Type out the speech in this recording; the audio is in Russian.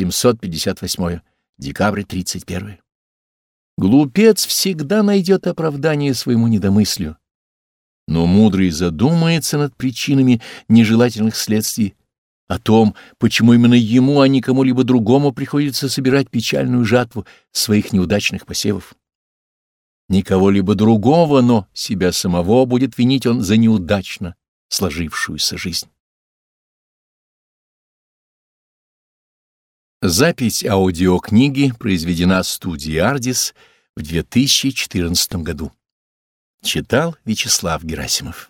758. Декабрь 31. Глупец всегда найдет оправдание своему недомыслию, но мудрый задумается над причинами нежелательных следствий, о том, почему именно ему, а не кому-либо другому приходится собирать печальную жатву своих неудачных посевов. Никого либо другого, но себя самого будет винить он за неудачно сложившуюся жизнь. Запись аудиокниги произведена студией «Ардис» в 2014 году. Читал Вячеслав Герасимов.